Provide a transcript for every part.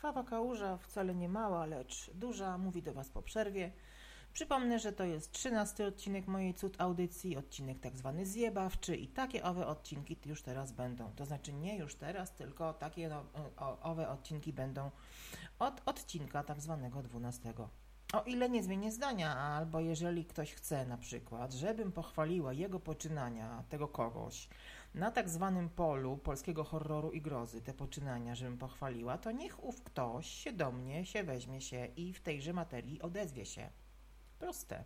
Krwawa kałuża, wcale nie mała, lecz duża, mówi do Was po przerwie. Przypomnę, że to jest trzynasty odcinek mojej cud audycji, odcinek tak zwany zjebawczy i takie owe odcinki już teraz będą. To znaczy nie już teraz, tylko takie no, o, owe odcinki będą od odcinka tak zwanego dwunastego. O ile nie zmienię zdania, albo jeżeli ktoś chce na przykład, żebym pochwaliła jego poczynania, tego kogoś, na tak zwanym polu polskiego horroru i grozy, te poczynania, żebym pochwaliła, to niech ów ktoś się do mnie się weźmie się i w tejże materii odezwie się. Proste.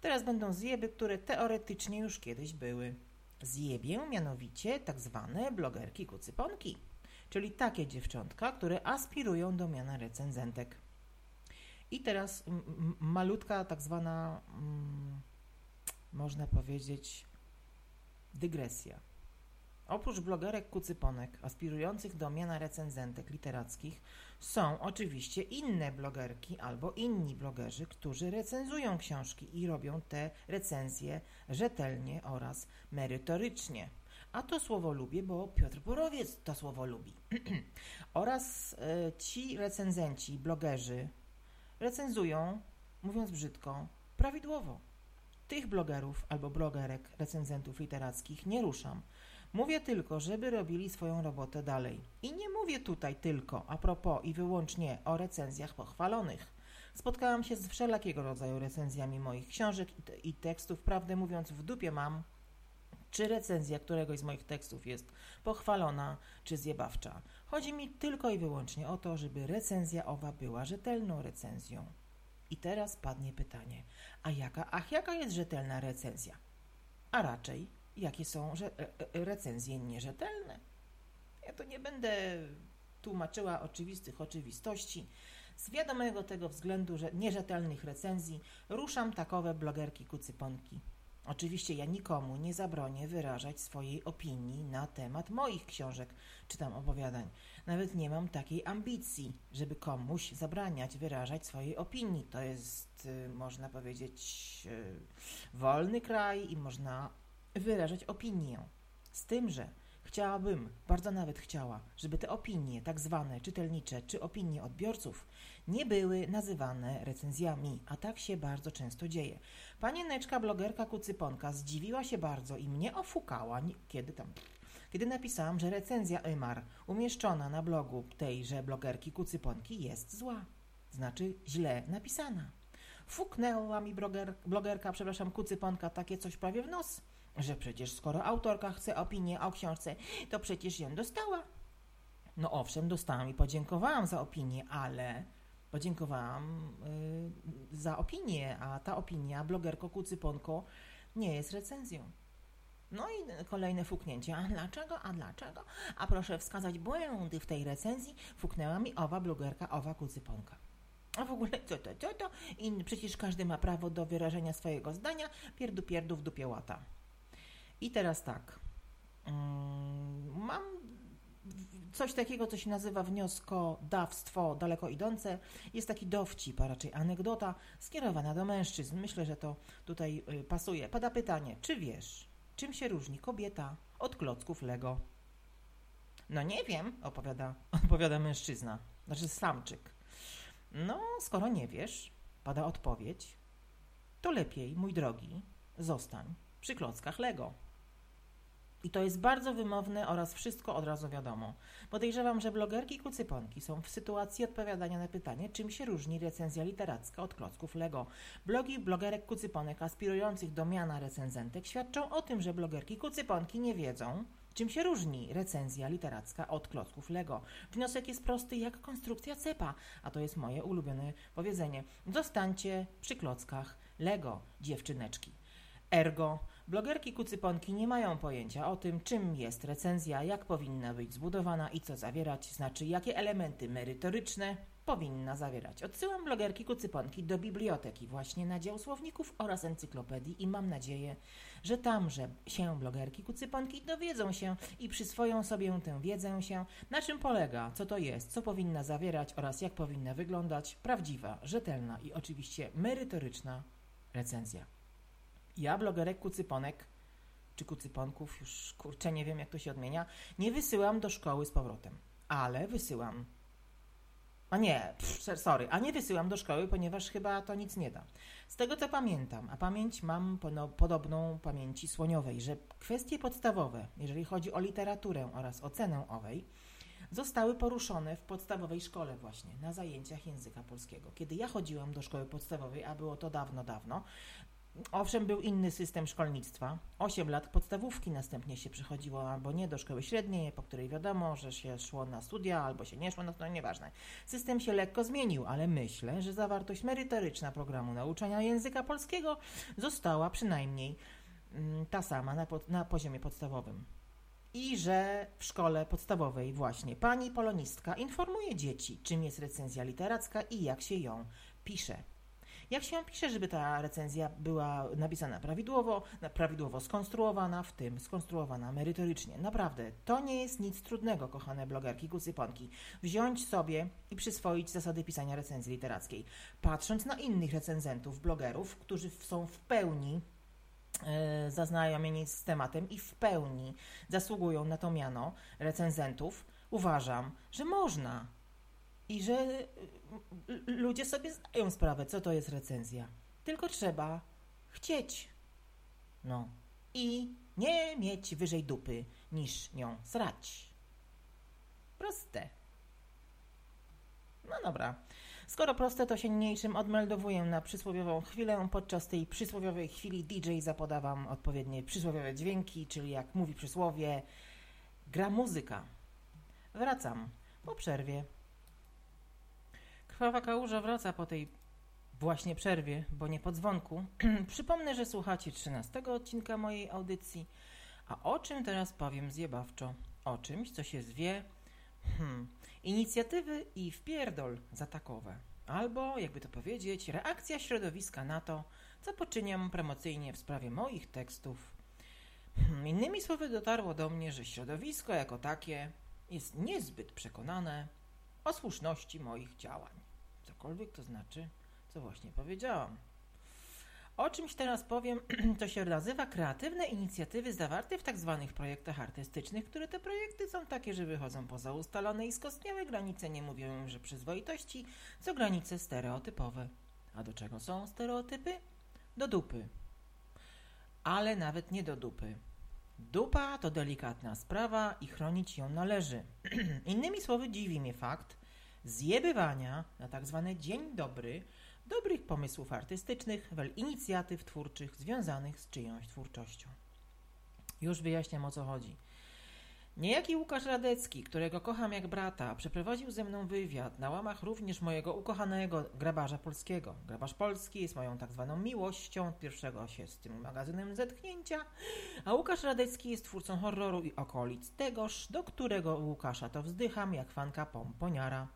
Teraz będą zjeby, które teoretycznie już kiedyś były. Zjebię mianowicie tak zwane blogerki kucyponki, czyli takie dziewczątka, które aspirują do miana recenzentek. I teraz malutka tak zwana, mm, można powiedzieć, dygresja. Oprócz blogerek kucyponek aspirujących do miana recenzentek literackich są oczywiście inne blogerki albo inni blogerzy, którzy recenzują książki i robią te recenzje rzetelnie oraz merytorycznie. A to słowo lubię, bo Piotr Borowiec to słowo lubi. oraz y, ci recenzenci, blogerzy recenzują, mówiąc brzydko, prawidłowo. Tych blogerów albo blogerek, recenzentów literackich nie ruszam Mówię tylko, żeby robili swoją robotę dalej. I nie mówię tutaj tylko a propos i wyłącznie o recenzjach pochwalonych. Spotkałam się z wszelakiego rodzaju recenzjami moich książek i tekstów. Prawdę mówiąc, w dupie mam, czy recenzja któregoś z moich tekstów jest pochwalona, czy zjebawcza. Chodzi mi tylko i wyłącznie o to, żeby recenzja owa była rzetelną recenzją. I teraz padnie pytanie, a jaka, ach, jaka jest rzetelna recenzja? A raczej jakie są e, e, recenzje nierzetelne. Ja to nie będę tłumaczyła oczywistych oczywistości. Z wiadomego tego względu, że nierzetelnych recenzji ruszam takowe blogerki kucyponki. Oczywiście ja nikomu nie zabronię wyrażać swojej opinii na temat moich książek czy tam opowiadań. Nawet nie mam takiej ambicji, żeby komuś zabraniać wyrażać swojej opinii. To jest, y, można powiedzieć, y, wolny kraj i można wyrażać opinię. Z tym, że chciałabym, bardzo nawet chciała, żeby te opinie, tak zwane czytelnicze czy opinie odbiorców, nie były nazywane recenzjami, a tak się bardzo często dzieje. Panieneczka blogerka Kucyponka zdziwiła się bardzo i mnie ofukała, kiedy tam kiedy napisałam, że recenzja Ymar umieszczona na blogu tejże blogerki Kucyponki jest zła. Znaczy źle napisana. Fuknęła mi bloger, blogerka, przepraszam, Kucyponka takie coś prawie w nos że przecież skoro autorka chce opinię o książce, to przecież ją dostała. No owszem, dostałam i podziękowałam za opinię, ale podziękowałam yy, za opinię, a ta opinia, blogerko Kucyponko, nie jest recenzją. No i kolejne fuknięcie. A dlaczego? A dlaczego? A proszę wskazać błędy w tej recenzji. Fuknęła mi owa blogerka, owa kucyponka. A w ogóle co to, co to? I przecież każdy ma prawo do wyrażenia swojego zdania. Pierdu, pierdu w dupie łata. I teraz tak. Mm, mam coś takiego, co się nazywa wnioskodawstwo daleko idące. Jest taki dowcip, a raczej anegdota skierowana do mężczyzn. Myślę, że to tutaj y, pasuje. Pada pytanie, czy wiesz, czym się różni kobieta od klocków Lego? No nie wiem, opowiada, opowiada mężczyzna, znaczy samczyk. No, skoro nie wiesz, pada odpowiedź, to lepiej, mój drogi, zostań przy klockach Lego. I to jest bardzo wymowne oraz wszystko od razu wiadomo. Podejrzewam, że blogerki kucyponki są w sytuacji odpowiadania na pytanie, czym się różni recenzja literacka od klocków Lego. Blogi blogerek kucyponek aspirujących do miana recenzentek świadczą o tym, że blogerki kucyponki nie wiedzą, czym się różni recenzja literacka od klocków Lego. Wniosek jest prosty jak konstrukcja cepa, a to jest moje ulubione powiedzenie. Zostańcie przy klockach Lego, dziewczyneczki. Ergo, blogerki kucyponki nie mają pojęcia o tym, czym jest recenzja, jak powinna być zbudowana i co zawierać, znaczy jakie elementy merytoryczne powinna zawierać. Odsyłam blogerki kucyponki do biblioteki właśnie na dział słowników oraz encyklopedii i mam nadzieję, że tamże się blogerki kucyponki dowiedzą się i przyswoją sobie tę wiedzę się, na czym polega, co to jest, co powinna zawierać oraz jak powinna wyglądać prawdziwa, rzetelna i oczywiście merytoryczna recenzja. Ja, blogerek Kucyponek, czy Kucyponków, już kurczę nie wiem jak to się odmienia, nie wysyłam do szkoły z powrotem. ale wysyłam. A nie, pff, sorry, a nie wysyłam do szkoły, ponieważ chyba to nic nie da. Z tego co pamiętam, a pamięć mam podobną pamięci słoniowej, że kwestie podstawowe, jeżeli chodzi o literaturę oraz ocenę owej, zostały poruszone w podstawowej szkole właśnie, na zajęciach języka polskiego. Kiedy ja chodziłam do szkoły podstawowej, a było to dawno, dawno, Owszem, był inny system szkolnictwa. Osiem lat podstawówki, następnie się przechodziło albo nie do szkoły średniej, po której wiadomo, że się szło na studia, albo się nie szło, no to nieważne. System się lekko zmienił, ale myślę, że zawartość merytoryczna programu nauczania języka polskiego została przynajmniej mm, ta sama na, na poziomie podstawowym i że w szkole podstawowej właśnie pani polonistka informuje dzieci, czym jest recenzja literacka i jak się ją pisze. Jak się ją pisze, żeby ta recenzja była napisana prawidłowo, prawidłowo skonstruowana, w tym skonstruowana merytorycznie. Naprawdę, to nie jest nic trudnego, kochane blogerki, kucyponki. Wziąć sobie i przyswoić zasady pisania recenzji literackiej. Patrząc na innych recenzentów, blogerów, którzy są w pełni E, zaznajomieni z tematem i w pełni zasługują na to miano recenzentów, uważam, że można i że e, ludzie sobie zdają sprawę, co to jest recenzja. Tylko trzeba chcieć. No. I nie mieć wyżej dupy niż nią srać. Proste. No dobra. Skoro proste, to się niniejszym odmeldowuję na przysłowiową chwilę. Podczas tej przysłowiowej chwili DJ zapoda Wam odpowiednie przysłowiowe dźwięki, czyli jak mówi przysłowie, gra muzyka. Wracam po przerwie. Krwawa kałuża wraca po tej właśnie przerwie, bo nie po dzwonku. Przypomnę, że słuchacie 13 odcinka mojej audycji. A o czym teraz powiem zjebawczo? O czymś, co się zwie Hmm. Inicjatywy i wpierdol zatakowe. Albo, jakby to powiedzieć, reakcja środowiska na to, co poczyniam promocyjnie w sprawie moich tekstów. Hmm. Innymi słowy, dotarło do mnie, że środowisko jako takie jest niezbyt przekonane o słuszności moich działań. Cokolwiek to znaczy, co właśnie powiedziałam. O czymś teraz powiem, to się nazywa kreatywne inicjatywy zawarte w. Tak projektach artystycznych, które te projekty są takie, że wychodzą poza ustalone i skostniałe granice, nie mówią że przyzwoitości, co granice stereotypowe. A do czego są stereotypy? Do dupy. Ale nawet nie do dupy. Dupa to delikatna sprawa i chronić ją należy. Innymi słowy, dziwi mnie fakt zjebywania na tzw. Tak dzień dobry dobrych pomysłów artystycznych, inicjatyw twórczych związanych z czyjąś twórczością. Już wyjaśniam o co chodzi. Niejaki Łukasz Radecki, którego kocham jak brata, przeprowadził ze mną wywiad na łamach również mojego ukochanego grabarza polskiego. Grabarz polski jest moją tak zwaną miłością, pierwszego się z tym magazynem zetknięcia, a Łukasz Radecki jest twórcą horroru i okolic tegoż, do którego Łukasza to wzdycham jak fanka pomponiara.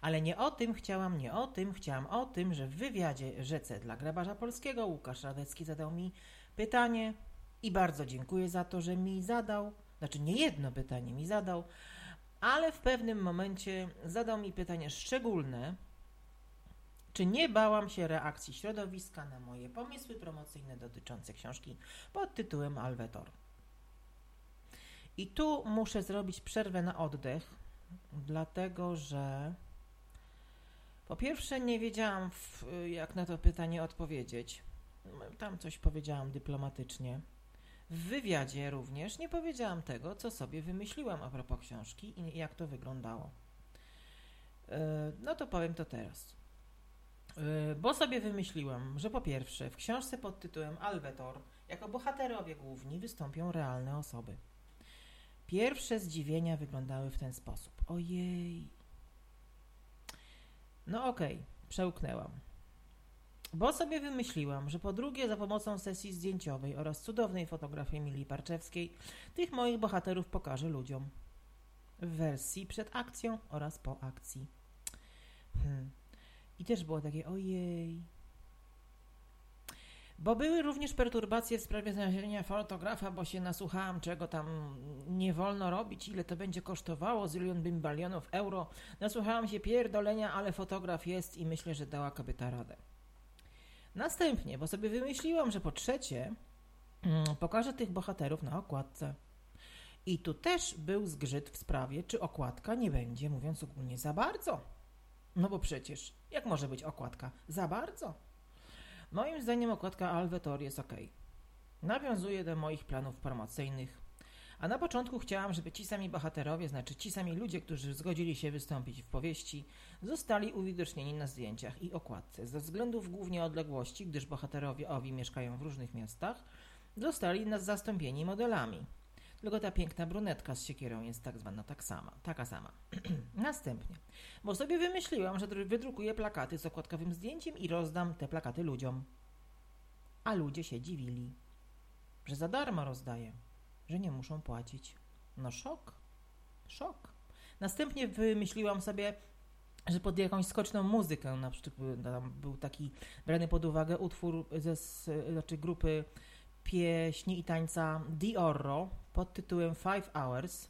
Ale nie o tym chciałam, nie o tym, chciałam o tym, że w wywiadzie Rzece dla grabarza polskiego Łukasz Radecki zadał mi pytanie i bardzo dziękuję za to, że mi zadał, znaczy nie jedno pytanie mi zadał, ale w pewnym momencie zadał mi pytanie szczególne, czy nie bałam się reakcji środowiska na moje pomysły promocyjne dotyczące książki pod tytułem Alwetor. I tu muszę zrobić przerwę na oddech, dlatego że po pierwsze, nie wiedziałam, jak na to pytanie odpowiedzieć. Tam coś powiedziałam dyplomatycznie. W wywiadzie również nie powiedziałam tego, co sobie wymyśliłam a propos książki i jak to wyglądało. E, no to powiem to teraz. E, bo sobie wymyśliłam, że po pierwsze, w książce pod tytułem Alwetor jako bohaterowie główni wystąpią realne osoby. Pierwsze zdziwienia wyglądały w ten sposób. Ojej, no okej, okay, przełknęłam. Bo sobie wymyśliłam, że po drugie za pomocą sesji zdjęciowej oraz cudownej fotografii Emilii Parczewskiej tych moich bohaterów pokażę ludziom. W wersji przed akcją oraz po akcji. Hmm. I też było takie ojej, bo były również perturbacje w sprawie znalezienia fotografa, bo się nasłuchałam, czego tam nie wolno robić, ile to będzie kosztowało, zylion bimbalionów euro. Nasłuchałam się pierdolenia, ale fotograf jest i myślę, że dała kobieta radę. Następnie, bo sobie wymyśliłam, że po trzecie mm, pokażę tych bohaterów na okładce. I tu też był zgrzyt w sprawie, czy okładka nie będzie, mówiąc ogólnie, za bardzo. No bo przecież, jak może być okładka za bardzo? Moim zdaniem okładka Alvetor jest ok. Nawiązuje do moich planów promocyjnych. A na początku chciałam, żeby ci sami bohaterowie, znaczy ci sami ludzie, którzy zgodzili się wystąpić w powieści, zostali uwidocznieni na zdjęciach i okładce. Ze względów głównie odległości, gdyż bohaterowie owi mieszkają w różnych miastach, zostali nas zastąpieni modelami. Tylko ta piękna brunetka z siekierą jest tak zwana tak sama, taka sama. Następnie, bo sobie wymyśliłam, że wydrukuję plakaty z okładkowym zdjęciem i rozdam te plakaty ludziom. A ludzie się dziwili, że za darmo rozdaję, że nie muszą płacić. No szok, szok. Następnie wymyśliłam sobie, że pod jakąś skoczną muzykę, na przykład tam był taki brany pod uwagę utwór ze znaczy grupy pieśni i tańca Diorro pod tytułem Five Hours,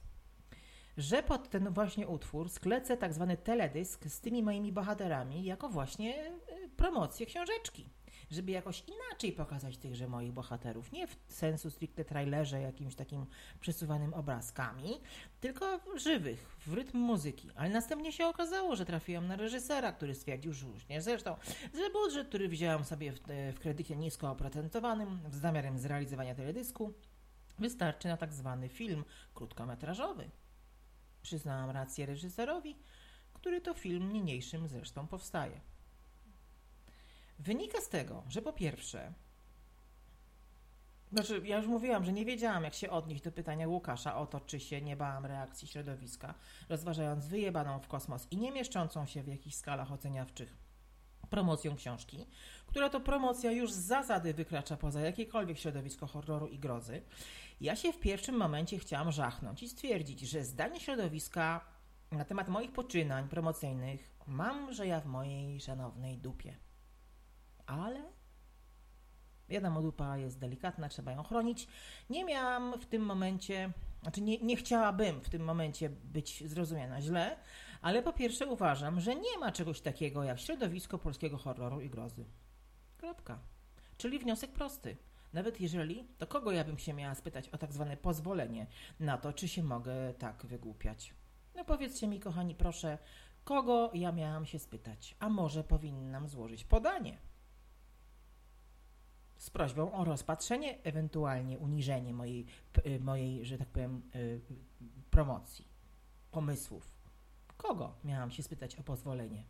że pod ten właśnie utwór sklecę tak zwany teledysk z tymi moimi bohaterami jako właśnie y, promocję książeczki żeby jakoś inaczej pokazać tychże moich bohaterów. Nie w sensu stricte trailerze, jakimś takim przesuwanym obrazkami, tylko żywych, w rytm muzyki. Ale następnie się okazało, że trafiłam na reżysera, który stwierdził, że nie zresztą, że budżet, który wziąłem sobie w, w kredycie nisko oprocentowanym z zamiarem zrealizowania teledysku, wystarczy na tak zwany film krótkometrażowy. Przyznałam rację reżyserowi, który to film niniejszym zresztą powstaje. Wynika z tego, że po pierwsze, znaczy, ja już mówiłam, że nie wiedziałam, jak się odnieść do pytania Łukasza o to, czy się nie bałam reakcji środowiska, rozważając wyjebaną w kosmos i nie mieszczącą się w jakichś skalach oceniawczych promocją książki, która to promocja już z zasady wykracza poza jakiekolwiek środowisko horroru i grozy. Ja się w pierwszym momencie chciałam żachnąć i stwierdzić, że zdanie środowiska na temat moich poczynań promocyjnych mam, że ja w mojej szanownej dupie ale wiadomo, dupa jest delikatna, trzeba ją chronić. Nie miałam w tym momencie, znaczy nie, nie chciałabym w tym momencie być zrozumiana źle, ale po pierwsze uważam, że nie ma czegoś takiego jak środowisko polskiego horroru i grozy. Kropka. Czyli wniosek prosty. Nawet jeżeli, to kogo ja bym się miała spytać o tak zwane pozwolenie na to, czy się mogę tak wygłupiać? No powiedzcie mi, kochani, proszę, kogo ja miałam się spytać? A może powinnam złożyć podanie? z prośbą o rozpatrzenie, ewentualnie uniżenie mojej, y, mojej że tak powiem, y, promocji, pomysłów. Kogo miałam się spytać o pozwolenie?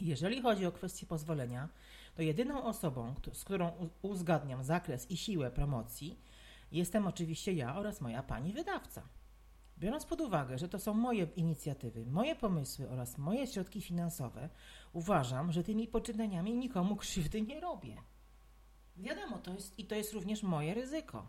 Jeżeli chodzi o kwestię pozwolenia, to jedyną osobą, z którą uzgadniam zakres i siłę promocji, jestem oczywiście ja oraz moja pani wydawca. Biorąc pod uwagę, że to są moje inicjatywy, moje pomysły oraz moje środki finansowe, uważam, że tymi poczynaniami nikomu krzywdy nie robię. Wiadomo, to jest i to jest również moje ryzyko.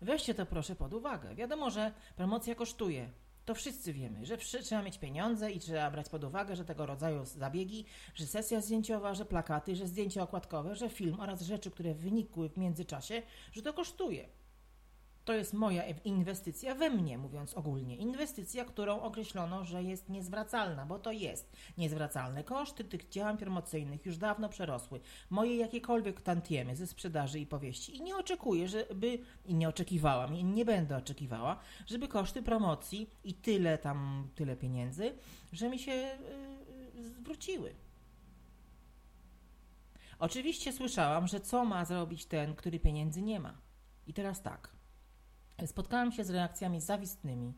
Weźcie to proszę pod uwagę. Wiadomo, że promocja kosztuje. To wszyscy wiemy, że trzeba mieć pieniądze i trzeba brać pod uwagę, że tego rodzaju zabiegi, że sesja zdjęciowa, że plakaty, że zdjęcia okładkowe, że film oraz rzeczy, które wynikły w międzyczasie, że to kosztuje. To jest moja inwestycja we mnie, mówiąc ogólnie. Inwestycja, którą określono, że jest niezwracalna, bo to jest niezwracalne. Koszty tych działań promocyjnych już dawno przerosły moje jakiekolwiek tantiemy ze sprzedaży i powieści i nie oczekuję, żeby, i nie oczekiwałam, i nie będę oczekiwała, żeby koszty promocji i tyle tam, tyle pieniędzy, że mi się yy, zwróciły. Oczywiście słyszałam, że co ma zrobić ten, który pieniędzy nie ma. I teraz tak. Spotkałam się z reakcjami zawistnymi,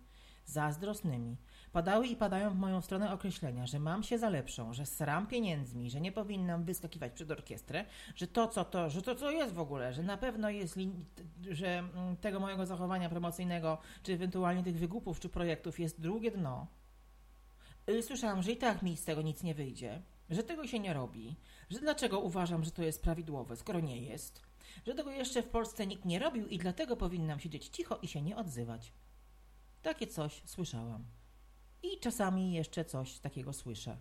zazdrosnymi. Padały i padają w moją stronę określenia, że mam się za lepszą, że sram pieniędzmi, że nie powinnam wyskakiwać przed orkiestrę, że to co to, że to co jest w ogóle, że na pewno jest, że mm, tego mojego zachowania promocyjnego, czy ewentualnie tych wygupów, czy projektów jest drugie dno. Y, słyszałam, że i tak mi z tego nic nie wyjdzie, że tego się nie robi, że dlaczego uważam, że to jest prawidłowe, skoro nie jest że tego jeszcze w Polsce nikt nie robił i dlatego powinnam siedzieć cicho i się nie odzywać. Takie coś słyszałam. I czasami jeszcze coś takiego słyszę,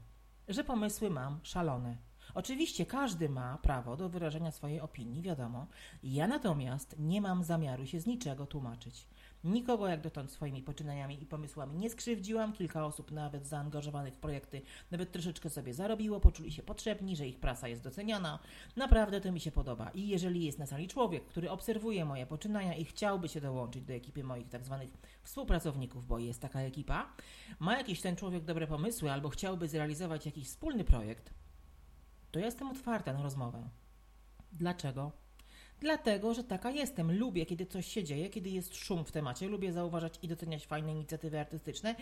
że pomysły mam szalone. Oczywiście każdy ma prawo do wyrażenia swojej opinii, wiadomo. Ja natomiast nie mam zamiaru się z niczego tłumaczyć. Nikogo jak dotąd swoimi poczynaniami i pomysłami nie skrzywdziłam. Kilka osób nawet zaangażowanych w projekty nawet troszeczkę sobie zarobiło, poczuli się potrzebni, że ich praca jest doceniana. Naprawdę to mi się podoba. I jeżeli jest na sali człowiek, który obserwuje moje poczynania i chciałby się dołączyć do ekipy moich tak zwanych współpracowników, bo jest taka ekipa, ma jakiś ten człowiek dobre pomysły albo chciałby zrealizować jakiś wspólny projekt, to ja jestem otwarta na rozmowę. Dlaczego? Dlatego, że taka jestem. Lubię, kiedy coś się dzieje, kiedy jest szum w temacie. Lubię zauważać i doceniać fajne inicjatywy artystyczne.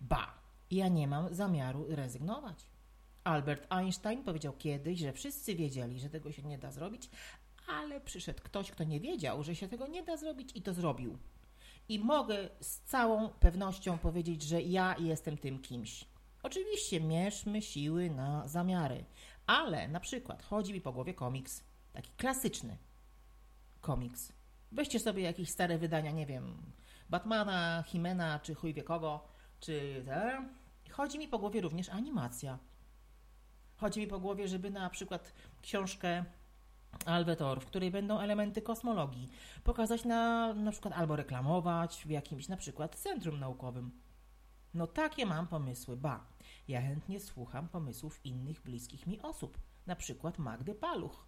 Ba, ja nie mam zamiaru rezygnować. Albert Einstein powiedział kiedyś, że wszyscy wiedzieli, że tego się nie da zrobić, ale przyszedł ktoś, kto nie wiedział, że się tego nie da zrobić i to zrobił. I mogę z całą pewnością powiedzieć, że ja jestem tym kimś. Oczywiście mierzmy siły na zamiary, ale na przykład chodzi mi po głowie komiks, taki klasyczny komiks. Weźcie sobie jakieś stare wydania, nie wiem, Batmana, Himena, czy chuj wie kogo, czy te. Chodzi mi po głowie również animacja. Chodzi mi po głowie, żeby na przykład książkę Alvetor, w której będą elementy kosmologii, pokazać na, na przykład albo reklamować w jakimś na przykład centrum naukowym. No takie mam pomysły, ba. Ja chętnie słucham pomysłów innych bliskich mi osób, na przykład Magdy Paluch,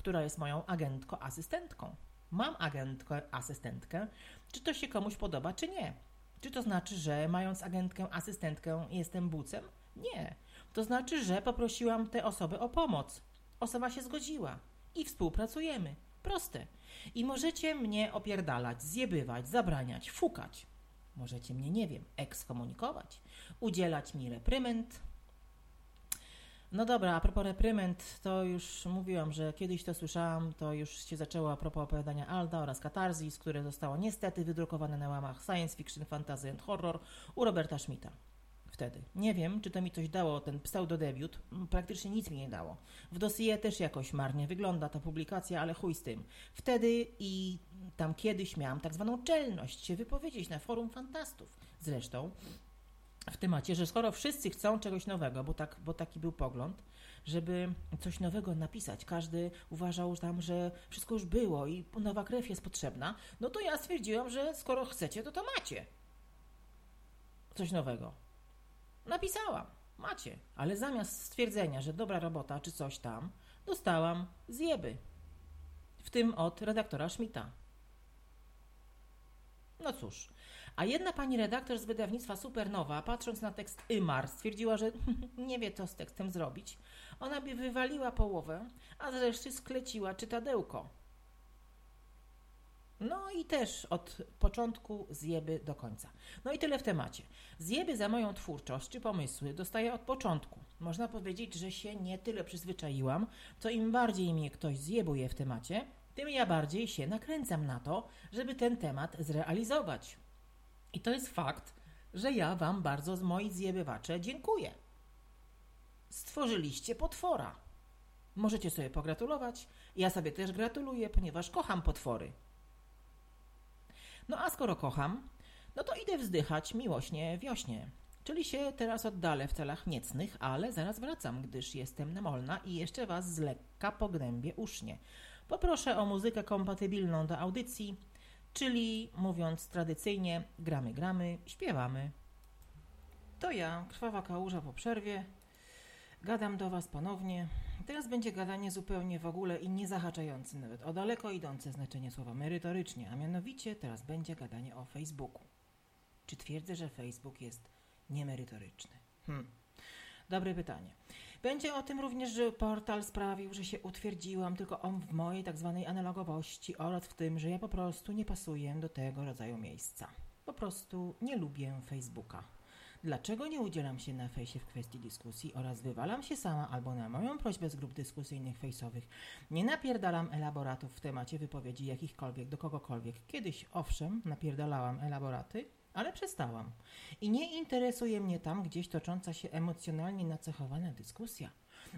która jest moją agentko-asystentką. Mam agentkę-asystentkę, czy to się komuś podoba, czy nie. Czy to znaczy, że mając agentkę-asystentkę jestem bucem? Nie. To znaczy, że poprosiłam tę osobę o pomoc. Osoba się zgodziła i współpracujemy. Proste. I możecie mnie opierdalać, zjebywać, zabraniać, fukać. Możecie mnie, nie wiem, ekskomunikować, udzielać mi reprymend. No dobra, a propos reprymend, to już mówiłam, że kiedyś to słyszałam, to już się zaczęło a propos opowiadania Alda oraz Katarzis, które zostało niestety wydrukowane na łamach Science Fiction, Fantasy and Horror u Roberta Schmidta wtedy. Nie wiem, czy to mi coś dało, ten pseudodebiut. Praktycznie nic mi nie dało. W dossier też jakoś marnie wygląda ta publikacja, ale chuj z tym. Wtedy i tam kiedyś miałam tak zwaną czelność się wypowiedzieć na forum fantastów. Zresztą w temacie, że skoro wszyscy chcą czegoś nowego, bo, tak, bo taki był pogląd, żeby coś nowego napisać, każdy uważał tam, że wszystko już było i nowa krew jest potrzebna, no to ja stwierdziłam, że skoro chcecie, to to macie. Coś nowego. Napisałam, macie, ale zamiast stwierdzenia, że dobra robota czy coś tam, dostałam zjeby. W tym od redaktora Schmidta. No cóż, a jedna pani redaktor z wydawnictwa Supernowa, patrząc na tekst Ymar, stwierdziła, że nie wie, co z tekstem zrobić. Ona by wywaliła połowę, a zresztą skleciła czytadełko. No i też od początku zjeby do końca. No i tyle w temacie. Zjeby za moją twórczość czy pomysły dostaję od początku. Można powiedzieć, że się nie tyle przyzwyczaiłam, co im bardziej mnie ktoś zjebuje w temacie, tym ja bardziej się nakręcam na to, żeby ten temat zrealizować. I to jest fakt, że ja Wam bardzo moi zjebywacze dziękuję. Stworzyliście potwora. Możecie sobie pogratulować. Ja sobie też gratuluję, ponieważ kocham potwory. No a skoro kocham, no to idę wzdychać miłośnie wiośnie. Czyli się teraz oddalę w celach niecnych, ale zaraz wracam, gdyż jestem namolna i jeszcze Was z lekka pognębię usznie. Poproszę o muzykę kompatybilną do audycji, czyli mówiąc tradycyjnie, gramy, gramy, śpiewamy. To ja, krwawa kałuża po przerwie, gadam do Was ponownie. Teraz będzie gadanie zupełnie w ogóle i nie zahaczające nawet o daleko idące znaczenie słowa merytorycznie, a mianowicie teraz będzie gadanie o Facebooku. Czy twierdzę, że Facebook jest niemerytoryczny? Hmm. Dobre pytanie. Będzie o tym również, że portal sprawił, że się utwierdziłam tylko on w mojej tak zwanej analogowości oraz w tym, że ja po prostu nie pasuję do tego rodzaju miejsca. Po prostu nie lubię Facebooka. Dlaczego nie udzielam się na fejsie w kwestii dyskusji oraz wywalam się sama albo na moją prośbę z grup dyskusyjnych fejsowych? Nie napierdalam elaboratów w temacie wypowiedzi jakichkolwiek do kogokolwiek. Kiedyś, owszem, napierdalałam elaboraty, ale przestałam. I nie interesuje mnie tam gdzieś tocząca się emocjonalnie nacechowana dyskusja.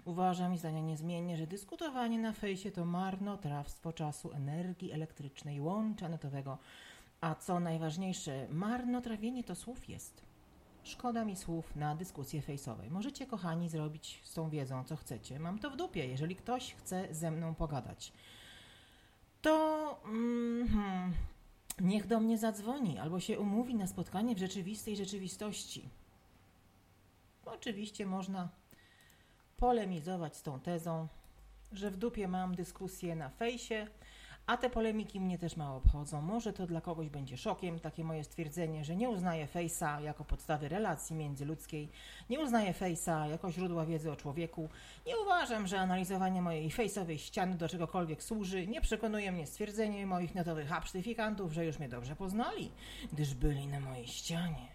Uważam i zdania niezmiennie, że dyskutowanie na fejsie to marnotrawstwo czasu, energii elektrycznej, łącza netowego, a co najważniejsze, marnotrawienie to słów jest. Szkoda mi słów na dyskusję fejsowej. Możecie, kochani, zrobić z tą wiedzą, co chcecie. Mam to w dupie, jeżeli ktoś chce ze mną pogadać. To Niech do mnie zadzwoni albo się umówi na spotkanie w rzeczywistej rzeczywistości. Oczywiście można polemizować z tą tezą, że w dupie mam dyskusję na fejsie, a te polemiki mnie też mało obchodzą. Może to dla kogoś będzie szokiem, takie moje stwierdzenie, że nie uznaję fejsa jako podstawy relacji międzyludzkiej, nie uznaję fejsa jako źródła wiedzy o człowieku, nie uważam, że analizowanie mojej fejsowej ściany do czegokolwiek służy, nie przekonuje mnie stwierdzenie moich netowych absztyfikantów, że już mnie dobrze poznali, gdyż byli na mojej ścianie.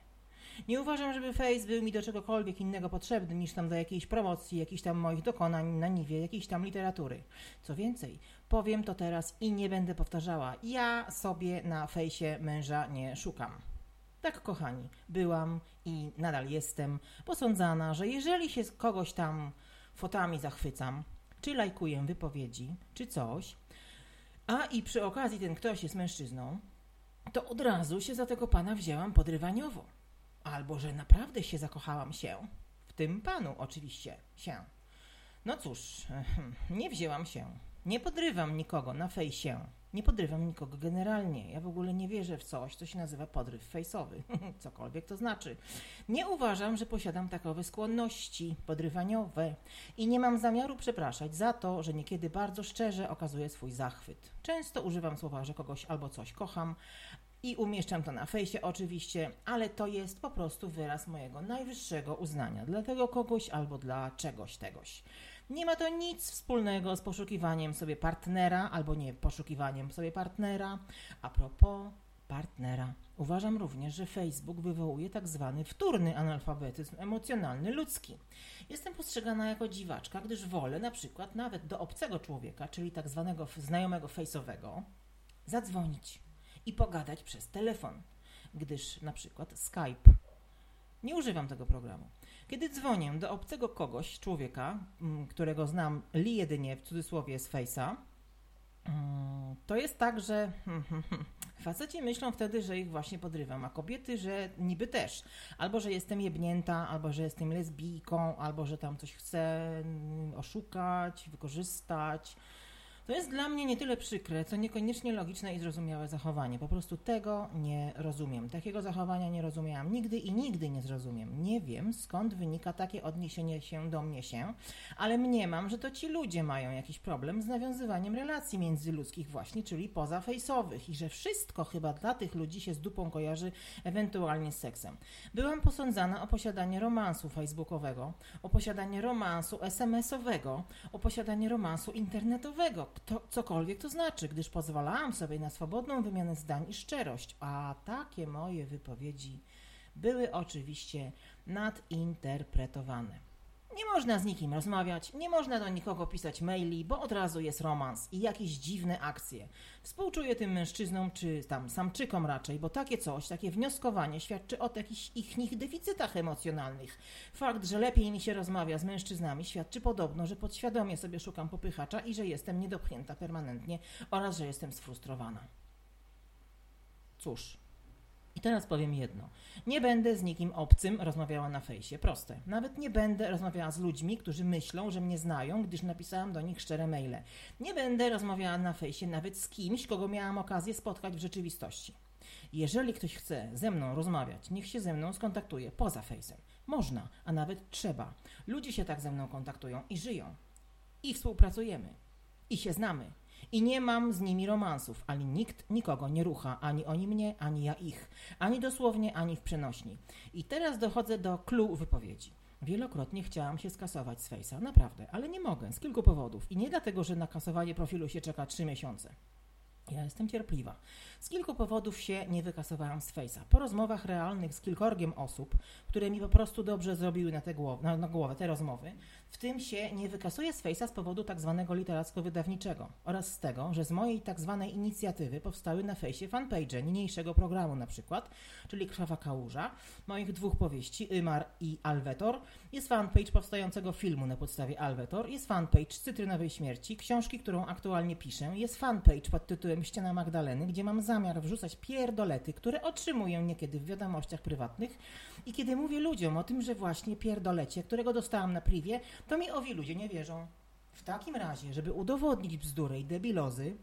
Nie uważam, żeby Face był mi do czegokolwiek innego potrzebny niż tam do jakiejś promocji, jakichś tam moich dokonań na niwie, jakiejś tam literatury. Co więcej, powiem to teraz i nie będę powtarzała. Ja sobie na fejsie męża nie szukam. Tak, kochani, byłam i nadal jestem posądzana, że jeżeli się kogoś tam fotami zachwycam, czy lajkuję wypowiedzi, czy coś, a i przy okazji ten ktoś jest mężczyzną, to od razu się za tego pana wzięłam podrywaniowo albo że naprawdę się zakochałam się. W tym panu oczywiście się. No cóż, nie wzięłam się. Nie podrywam nikogo na fejsie. Nie podrywam nikogo generalnie. Ja w ogóle nie wierzę w coś, co się nazywa podryw fejsowy. Cokolwiek to znaczy. Nie uważam, że posiadam takowe skłonności podrywaniowe i nie mam zamiaru przepraszać za to, że niekiedy bardzo szczerze okazuję swój zachwyt. Często używam słowa, że kogoś albo coś kocham, i umieszczam to na fejsie oczywiście, ale to jest po prostu wyraz mojego najwyższego uznania dla tego kogoś albo dla czegoś tegoś. Nie ma to nic wspólnego z poszukiwaniem sobie partnera albo nie poszukiwaniem sobie partnera. A propos partnera. Uważam również, że Facebook wywołuje tak zwany wtórny analfabetyzm emocjonalny ludzki. Jestem postrzegana jako dziwaczka, gdyż wolę na przykład nawet do obcego człowieka, czyli tak zwanego znajomego face'owego, zadzwonić i pogadać przez telefon, gdyż na przykład Skype. Nie używam tego programu. Kiedy dzwonię do obcego kogoś, człowieka, mm, którego znam li jedynie w cudzysłowie z Face'a, mm, to jest tak, że faceci myślą wtedy, że ich właśnie podrywam, a kobiety, że niby też. Albo, że jestem jebnięta, albo, że jestem lesbijką, albo, że tam coś chcę mm, oszukać, wykorzystać to jest dla mnie nie tyle przykre, co niekoniecznie logiczne i zrozumiałe zachowanie. Po prostu tego nie rozumiem. Takiego zachowania nie rozumiałam nigdy i nigdy nie zrozumiem. Nie wiem, skąd wynika takie odniesienie się do mnie się, ale mniemam, że to ci ludzie mają jakiś problem z nawiązywaniem relacji międzyludzkich właśnie, czyli pozafejsowych i że wszystko chyba dla tych ludzi się z dupą kojarzy, ewentualnie z seksem. Byłam posądzana o posiadanie romansu facebookowego, o posiadanie romansu SMS-owego, o posiadanie romansu internetowego, to, cokolwiek to znaczy, gdyż pozwalałam sobie na swobodną wymianę zdań i szczerość, a takie moje wypowiedzi były oczywiście nadinterpretowane. Nie można z nikim rozmawiać, nie można do nikogo pisać maili, bo od razu jest romans i jakieś dziwne akcje. Współczuję tym mężczyznom, czy tam samczykom raczej, bo takie coś, takie wnioskowanie świadczy o jakichś ich deficytach emocjonalnych. Fakt, że lepiej mi się rozmawia z mężczyznami świadczy podobno, że podświadomie sobie szukam popychacza i że jestem niedopchnięta permanentnie oraz że jestem sfrustrowana. Cóż, i teraz powiem jedno. Nie będę z nikim obcym rozmawiała na fejsie. Proste. Nawet nie będę rozmawiała z ludźmi, którzy myślą, że mnie znają, gdyż napisałam do nich szczere maile. Nie będę rozmawiała na fejsie nawet z kimś, kogo miałam okazję spotkać w rzeczywistości. Jeżeli ktoś chce ze mną rozmawiać, niech się ze mną skontaktuje poza fejsem. Można, a nawet trzeba. Ludzie się tak ze mną kontaktują i żyją. I współpracujemy. I się znamy. I nie mam z nimi romansów, ani nikt nikogo nie rucha, ani oni mnie, ani ja ich, ani dosłownie, ani w przenośni. I teraz dochodzę do clue wypowiedzi. Wielokrotnie chciałam się skasować z Face'a, naprawdę, ale nie mogę, z kilku powodów. I nie dlatego, że na kasowanie profilu się czeka trzy miesiące. Ja jestem cierpliwa. Z kilku powodów się nie wykasowałam z Face'a. Po rozmowach realnych z kilkorgiem osób, które mi po prostu dobrze zrobiły na, głow na, na głowę te rozmowy, w tym się nie wykasuje z Face'a z powodu tak zwanego literacko-wydawniczego oraz z tego, że z mojej tak zwanej inicjatywy powstały na Face'ie fanpage niniejszego programu na przykład, czyli Krwawa Kałuża, moich dwóch powieści Ymar i Alwetor, jest fanpage powstającego filmu na podstawie Alwetor, jest fanpage Cytrynowej Śmierci, książki, którą aktualnie piszę, jest fanpage pod tytułem Ściana Magdaleny, gdzie mam zamiar wrzucać pierdolety, które otrzymuję niekiedy w wiadomościach prywatnych i kiedy mówię ludziom o tym, że właśnie pierdolecie, którego dostałam na privie, to mi owi ludzie nie wierzą. W takim razie, żeby udowodnić bzdurę i debilozy,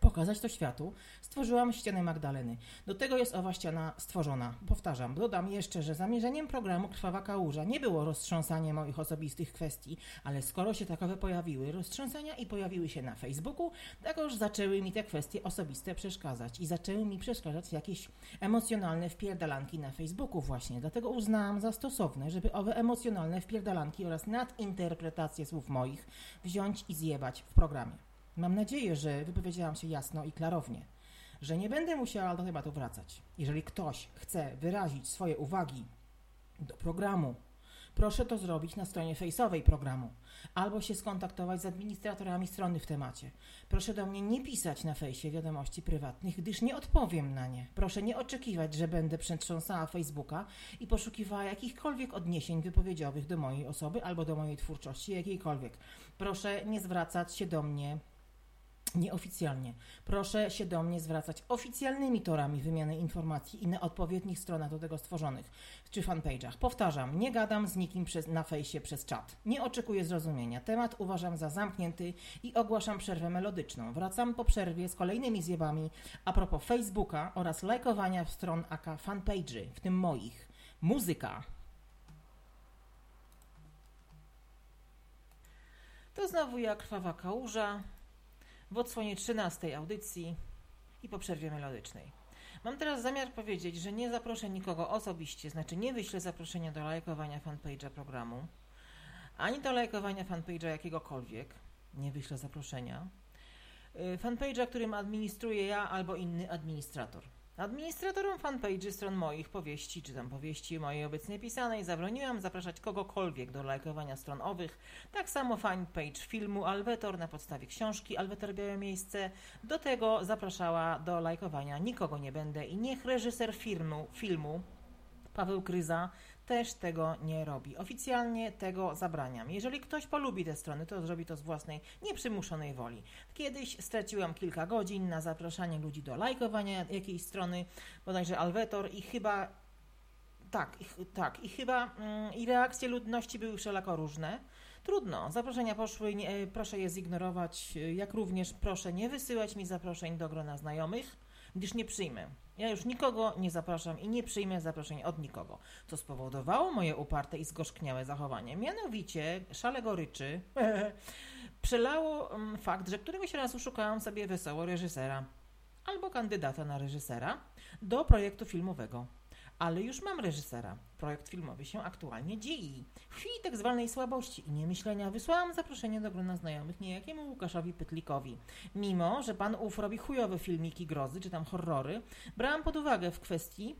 pokazać to światu, stworzyłam ścianę Magdaleny. Do tego jest owa ściana stworzona. Powtarzam, dodam jeszcze, że zamierzeniem programu Krwawa Kałuża nie było roztrząsanie moich osobistych kwestii, ale skoro się takowe pojawiły roztrząsania i pojawiły się na Facebooku, tak już zaczęły mi te kwestie osobiste przeszkadzać i zaczęły mi przeszkadzać jakieś emocjonalne wpierdalanki na Facebooku właśnie. Dlatego uznałam za stosowne, żeby owe emocjonalne wpierdalanki oraz nadinterpretacje słów moich wziąć i zjebać w programie. Mam nadzieję, że wypowiedziałam się jasno i klarownie, że nie będę musiała do tematu wracać. Jeżeli ktoś chce wyrazić swoje uwagi do programu, proszę to zrobić na stronie fejsowej programu albo się skontaktować z administratorami strony w temacie. Proszę do mnie nie pisać na fejsie wiadomości prywatnych, gdyż nie odpowiem na nie. Proszę nie oczekiwać, że będę przetrząsała Facebooka i poszukiwała jakichkolwiek odniesień wypowiedziowych do mojej osoby albo do mojej twórczości jakiejkolwiek. Proszę nie zwracać się do mnie nieoficjalnie. Proszę się do mnie zwracać oficjalnymi torami wymiany informacji i na odpowiednich stronach do tego stworzonych, czy fanpage'ach. Powtarzam, nie gadam z nikim przez, na fejsie przez czat. Nie oczekuję zrozumienia. Temat uważam za zamknięty i ogłaszam przerwę melodyczną. Wracam po przerwie z kolejnymi zjebami a propos Facebooka oraz lajkowania stron AK fanpage'y, w tym moich. Muzyka. To znowu ja, krwawa kałuża w odsłonie 13 audycji i po przerwie melodycznej. Mam teraz zamiar powiedzieć, że nie zaproszę nikogo osobiście, znaczy nie wyślę zaproszenia do lajkowania fanpage'a programu, ani do lajkowania fanpage'a jakiegokolwiek, nie wyślę zaproszenia, y, fanpage'a, którym administruję ja albo inny administrator. Administratorom fanpage stron moich powieści, czy tam powieści mojej obecnie pisanej, zabroniłam zapraszać kogokolwiek do lajkowania stron owych. Tak samo fanpage filmu Alwetor na podstawie książki Alwetor Białe Miejsce. Do tego zapraszała do lajkowania nikogo nie będę i niech reżyser filmu, filmu Paweł Kryza też tego nie robi. Oficjalnie tego zabraniam. Jeżeli ktoś polubi te strony, to zrobi to z własnej, nieprzymuszonej woli. Kiedyś straciłam kilka godzin na zapraszanie ludzi do lajkowania jakiejś strony, bodajże Alwetor i chyba tak, i, tak, i chyba mm, i reakcje ludności były wszelako różne. Trudno, zaproszenia poszły, nie, proszę je zignorować, jak również proszę nie wysyłać mi zaproszeń do grona znajomych, gdyż nie przyjmę. Ja już nikogo nie zapraszam i nie przyjmę zaproszeń od nikogo, co spowodowało moje uparte i zgorzkniałe zachowanie. Mianowicie szale goryczy przelało mm, fakt, że któregoś razu szukałam sobie wesoło reżysera albo kandydata na reżysera do projektu filmowego ale już mam reżysera. Projekt filmowy się aktualnie dzieje. W chwili tak zwanej słabości i niemyślenia wysłałam zaproszenie do grona znajomych niejakiemu Łukaszowi Pytlikowi. Mimo, że pan ów robi chujowe filmiki grozy czy tam horrory, brałam pod uwagę w kwestii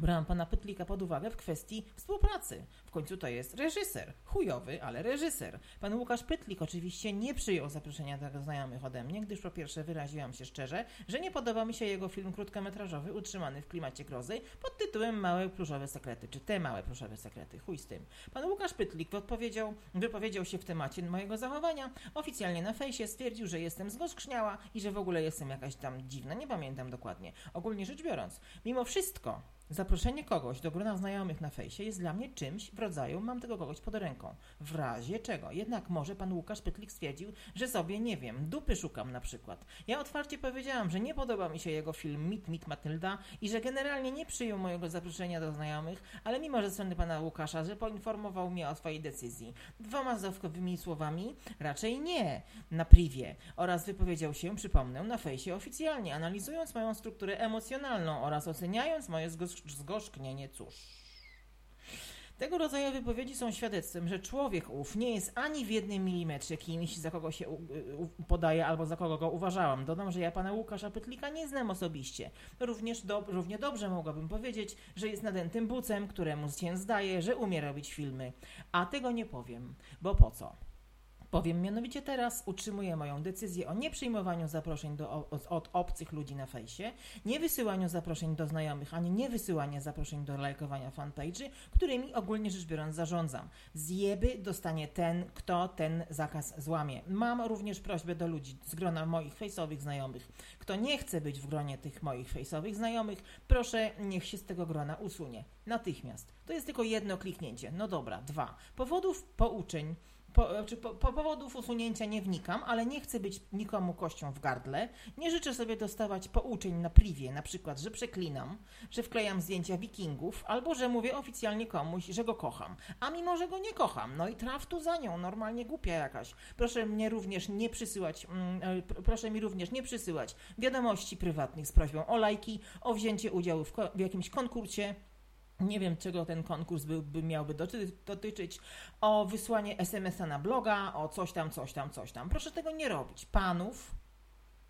Brałam pana Pytlika pod uwagę w kwestii współpracy. W końcu to jest reżyser. Chujowy, ale reżyser. Pan Łukasz Pytlik oczywiście nie przyjął zaproszenia do znajomych ode mnie, gdyż po pierwsze wyraziłam się szczerze, że nie podoba mi się jego film krótkometrażowy utrzymany w klimacie grozy pod tytułem Małe pluszowe sekrety, czy te małe pluszowe sekrety. Chuj z tym. Pan Łukasz Pytlik odpowiedział, wypowiedział się w temacie mojego zachowania. Oficjalnie na fejsie stwierdził, że jestem zgorzkrzniała i że w ogóle jestem jakaś tam dziwna. Nie pamiętam dokładnie. Ogólnie rzecz biorąc, mimo wszystko Zaproszenie kogoś do grona znajomych na fejsie jest dla mnie czymś w rodzaju mam tego kogoś pod ręką. W razie czego. Jednak może pan Łukasz Pytlik stwierdził, że sobie, nie wiem, dupy szukam na przykład. Ja otwarcie powiedziałam, że nie podoba mi się jego film Mit Mit Matylda i że generalnie nie przyjął mojego zaproszenia do znajomych, ale mimo ze strony pana Łukasza, że poinformował mnie o swojej decyzji. Dwoma zdawkowymi słowami raczej nie na privie oraz wypowiedział się, przypomnę, na fejsie oficjalnie, analizując moją strukturę emocjonalną oraz oceniając moje zgos zgorzknienie, cóż. Tego rodzaju wypowiedzi są świadectwem, że człowiek ów nie jest ani w jednym milimetrze kimś, za kogo się podaje albo za kogo go uważałam. Dodam, że ja pana Łukasza Pytlika nie znam osobiście. Również do, równie dobrze mogłabym powiedzieć, że jest nadętym bucem, któremu się zdaje, że umie robić filmy. A tego nie powiem, bo po co? Powiem mianowicie teraz, utrzymuję moją decyzję o nieprzyjmowaniu zaproszeń do, od obcych ludzi na fejsie, nie wysyłaniu zaproszeń do znajomych, ani nie wysyłaniu zaproszeń do lajkowania fanpage'y, którymi ogólnie rzecz biorąc zarządzam. Zjeby dostanie ten, kto ten zakaz złamie. Mam również prośbę do ludzi z grona moich fejsowych znajomych. Kto nie chce być w gronie tych moich fejsowych znajomych, proszę, niech się z tego grona usunie. Natychmiast. To jest tylko jedno kliknięcie. No dobra, dwa. Powodów pouczeń po, czy po, po powodów usunięcia nie wnikam, ale nie chcę być nikomu kością w gardle. Nie życzę sobie dostawać pouczeń na privie, na przykład, że przeklinam, że wklejam zdjęcia wikingów, albo że mówię oficjalnie komuś, że go kocham. A mimo, że go nie kocham, no i traf tu za nią, normalnie głupia jakaś. Proszę mnie również nie przysyłać, mm, e, pr- proszę mi również nie przysyłać wiadomości prywatnych z prośbą o lajki, o wzięcie udziału w, w jakimś konkursie, nie wiem, czego ten konkurs by, by miałby doty dotyczyć, o wysłanie SMS-a na bloga, o coś tam, coś tam, coś tam. Proszę tego nie robić. Panów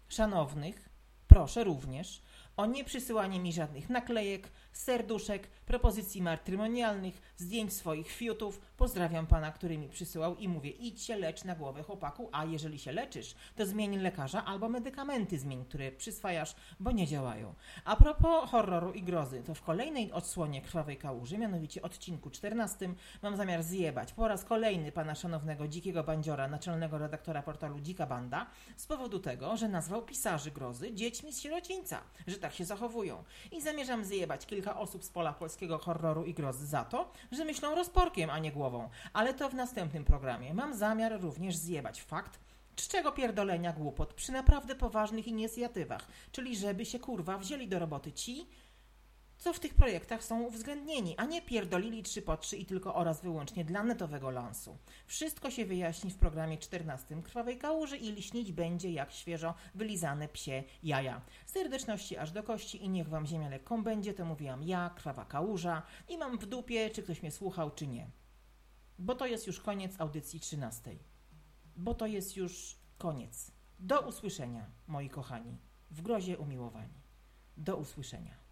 szanownych, proszę również o nieprzysyłanie mi żadnych naklejek, serduszek, propozycji matrymonialnych, zdjęć swoich fiutów. Pozdrawiam pana, który mi przysyłał i mówię, idź się lecz na głowę chłopaku, a jeżeli się leczysz, to zmień lekarza albo medykamenty zmień, które przyswajasz, bo nie działają. A propos horroru i grozy, to w kolejnej odsłonie Krwawej Kałuży, mianowicie odcinku 14, mam zamiar zjebać po raz kolejny pana szanownego Dzikiego Bandziora, naczelnego redaktora portalu Dzika Banda, z powodu tego, że nazwał pisarzy grozy dziećmi z sierocińca, że tak się zachowują. I zamierzam zjebać kilka osób z pola polskiego horroru i grozy za to, że myślą rozporkiem, a nie głową. Ale to w następnym programie. Mam zamiar również zjebać fakt, z czego pierdolenia głupot przy naprawdę poważnych inicjatywach, czyli żeby się kurwa wzięli do roboty ci, co w tych projektach są uwzględnieni, a nie pierdolili trzy po trzy i tylko oraz wyłącznie dla netowego lansu. Wszystko się wyjaśni w programie 14 Krwawej Kałuży i liśnić będzie jak świeżo wylizane psie jaja. Serdeczności aż do kości i niech wam ziemia lekką będzie, to mówiłam ja, Krwawa Kałuża i mam w dupie, czy ktoś mnie słuchał, czy nie. Bo to jest już koniec audycji 13. Bo to jest już koniec. Do usłyszenia, moi kochani, w grozie umiłowani. Do usłyszenia.